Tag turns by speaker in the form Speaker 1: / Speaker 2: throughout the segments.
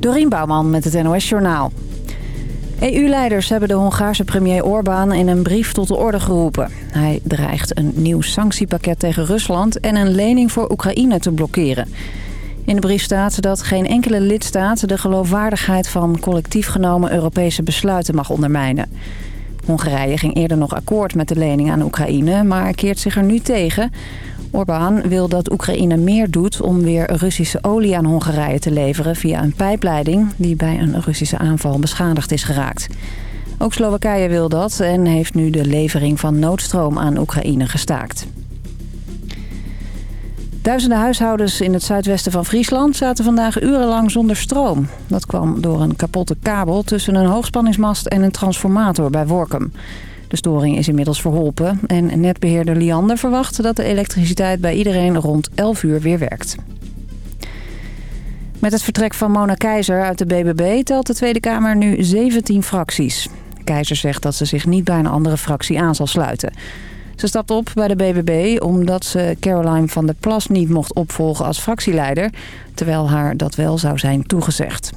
Speaker 1: Dorien Bouwman met het NOS Journaal. EU-leiders hebben de Hongaarse premier Orbán in een brief tot de orde geroepen. Hij dreigt een nieuw sanctiepakket tegen Rusland en een lening voor Oekraïne te blokkeren. In de brief staat dat geen enkele lidstaat de geloofwaardigheid van collectief genomen Europese besluiten mag ondermijnen. Hongarije ging eerder nog akkoord met de lening aan Oekraïne, maar keert zich er nu tegen. Orbán wil dat Oekraïne meer doet om weer Russische olie aan Hongarije te leveren via een pijpleiding die bij een Russische aanval beschadigd is geraakt. Ook Slowakije wil dat en heeft nu de levering van noodstroom aan Oekraïne gestaakt. Duizenden huishoudens in het zuidwesten van Friesland zaten vandaag urenlang zonder stroom. Dat kwam door een kapotte kabel tussen een hoogspanningsmast en een transformator bij Workum. De storing is inmiddels verholpen en netbeheerder Liander verwacht dat de elektriciteit bij iedereen rond 11 uur weer werkt. Met het vertrek van Mona Keizer uit de BBB telt de Tweede Kamer nu 17 fracties. Keizer zegt dat ze zich niet bij een andere fractie aan zal sluiten. Ze stapt op bij de BBB omdat ze Caroline van der Plas niet mocht opvolgen als fractieleider... terwijl haar dat wel zou zijn toegezegd.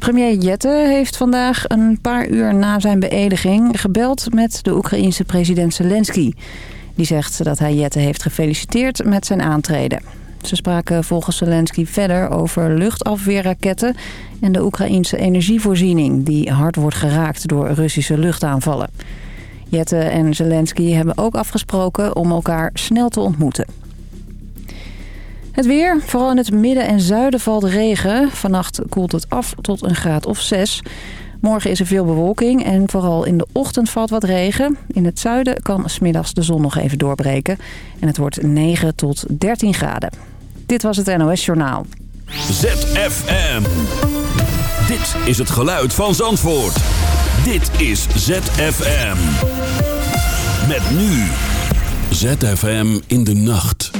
Speaker 1: Premier Jette heeft vandaag een paar uur na zijn beëdiging gebeld met de Oekraïense president Zelensky. Die zegt dat hij Jette heeft gefeliciteerd met zijn aantreden. Ze spraken volgens Zelensky verder over luchtafweerraketten en de Oekraïense energievoorziening... die hard wordt geraakt door Russische luchtaanvallen. Jette en Zelensky hebben ook afgesproken om elkaar snel te ontmoeten. Het weer, vooral in het midden en zuiden valt regen. Vannacht koelt het af tot een graad of 6. Morgen is er veel bewolking en vooral in de ochtend valt wat regen. In het zuiden kan smiddags de zon nog even doorbreken. En het wordt 9 tot 13 graden. Dit was het NOS Journaal.
Speaker 2: ZFM. Dit is het geluid van Zandvoort. Dit is ZFM. Met nu. ZFM in de nacht.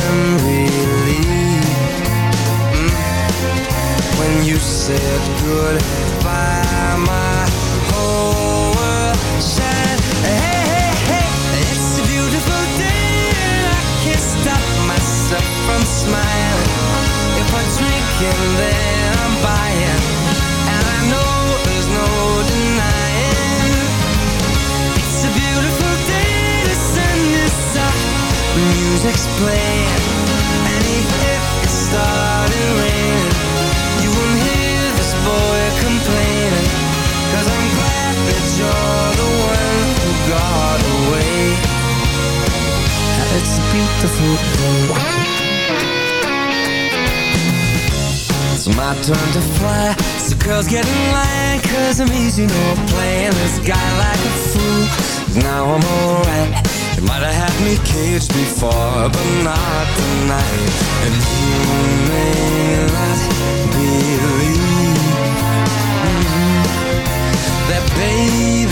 Speaker 3: I'm relieved. Mm, When you said goodbye My whole world shined Hey, hey, hey It's a beautiful day. And I can't stop myself from smiling. If I drink and then I'm buying. And I know there's no denying. It's a beautiful day The sun is up Music's playing It's my turn to fly. So girls get in line Cause I'm easy, no playing this guy like a fool. Now I'm alright. You might have had me caged before But not tonight. And you may not believe mm, That baby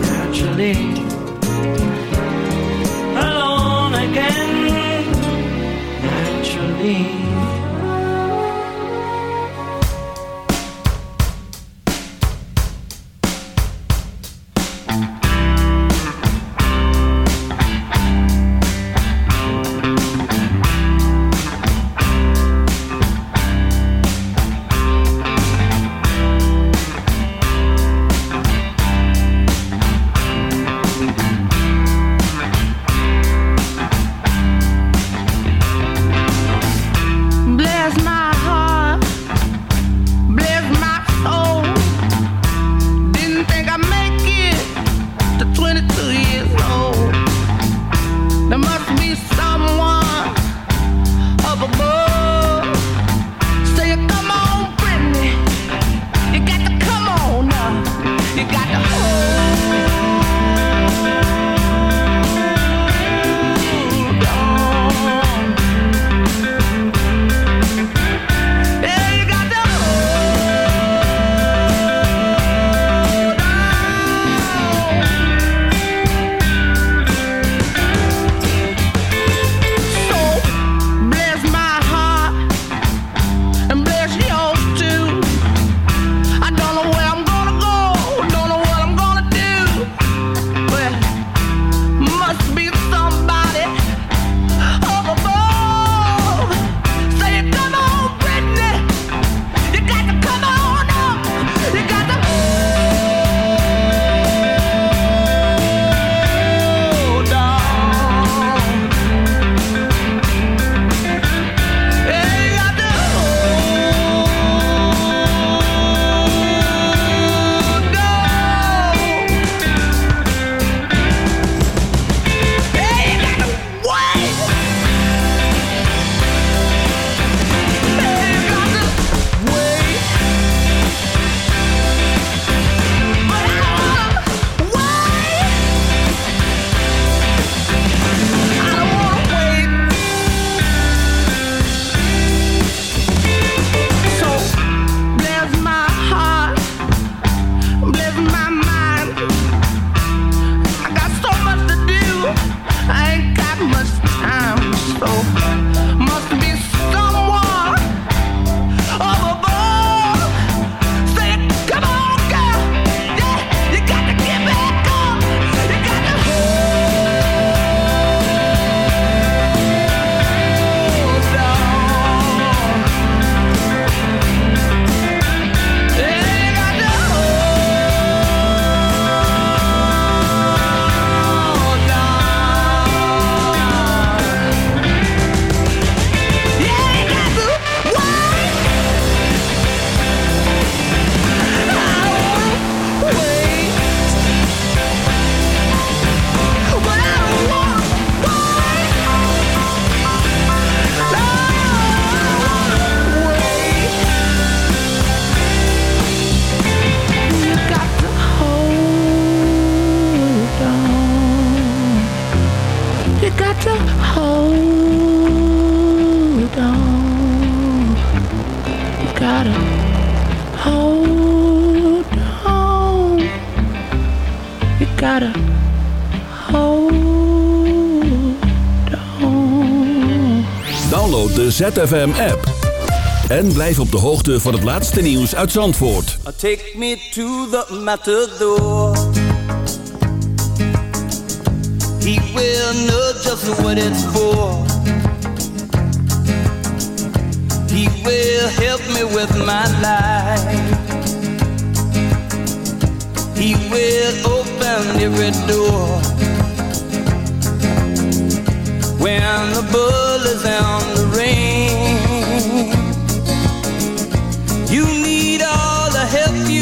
Speaker 4: naturally. Alone again, naturally.
Speaker 5: gotta hold.
Speaker 2: Download de ZFM app. En blijf op de hoogte van het laatste nieuws uit Zandvoort.
Speaker 6: Take me to the matador. He will know just what it's for. He will help me with my life. He will open every door. When the bull is on the rain. you need all the help you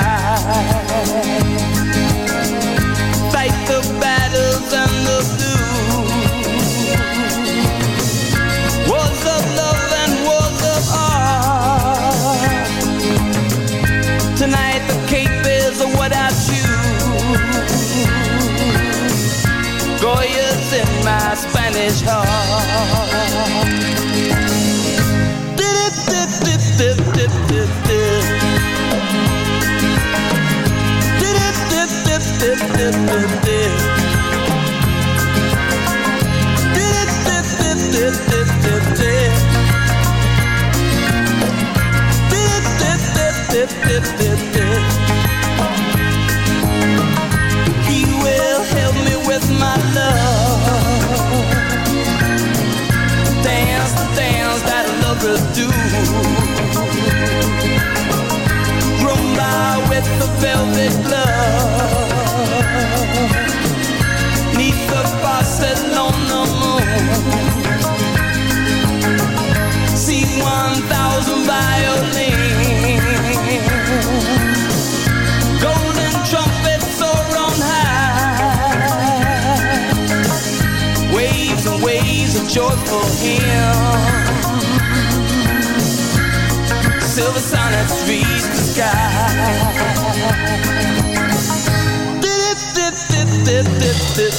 Speaker 6: Sky. With the velvet glove. Neath the Barcelona moon. See one thousand violins. Golden trumpets soar on high. Waves and waves of joyful hymns. Silver the sky. Dip, dip, dip, dip. Dip,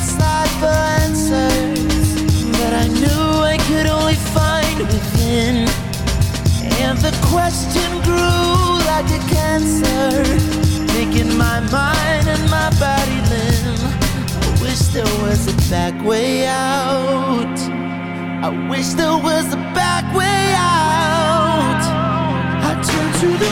Speaker 7: within. And the question grew like a cancer, making my mind and my body limb. I wish there was a back way out. I wish there was a back way out. I turn to the